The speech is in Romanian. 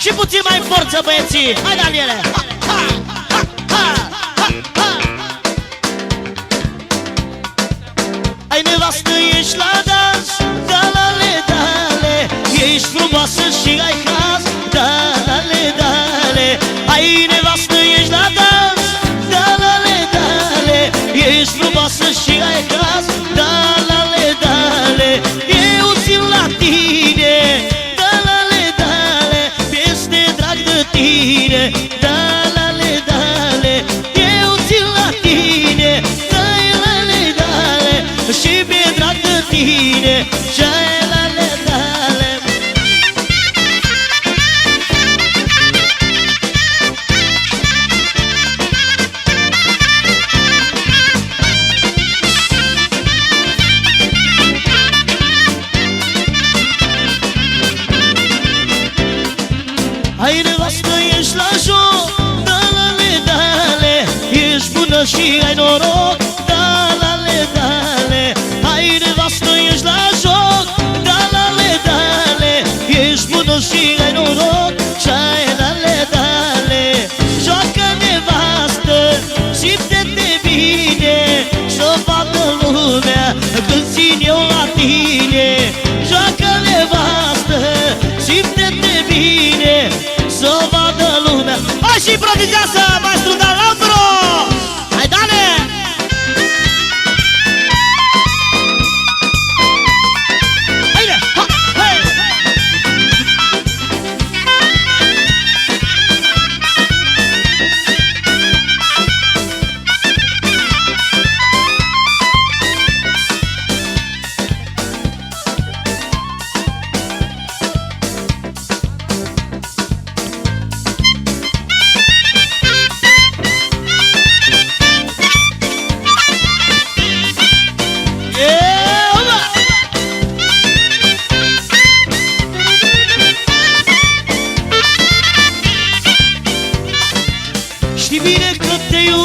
Și puțin mai forță, băieții! Hai, Daniele! Ha, ha, ha, ha, ha, ha. Ai nevastă, ești la dans, dalale, dale Ești frumoasă și ai caz, dalale, dale Ai nevastă, ești la dans, dalale, dale Ești frumoasă și ai caz, Ai nevastă, ești la joc. Dalale, dale Ești bună și ai noroc. Dalale, dale Ai nevastă, ești la joc. Dalale, dale Ești bună și ai noroc. Și-ai dale, dale Joacă nevastă Simte-te bine. Să vadă lumea Când țin eu la tine. Joacă nevastă Simte-te și improvizează, ಆಸೆಯೂ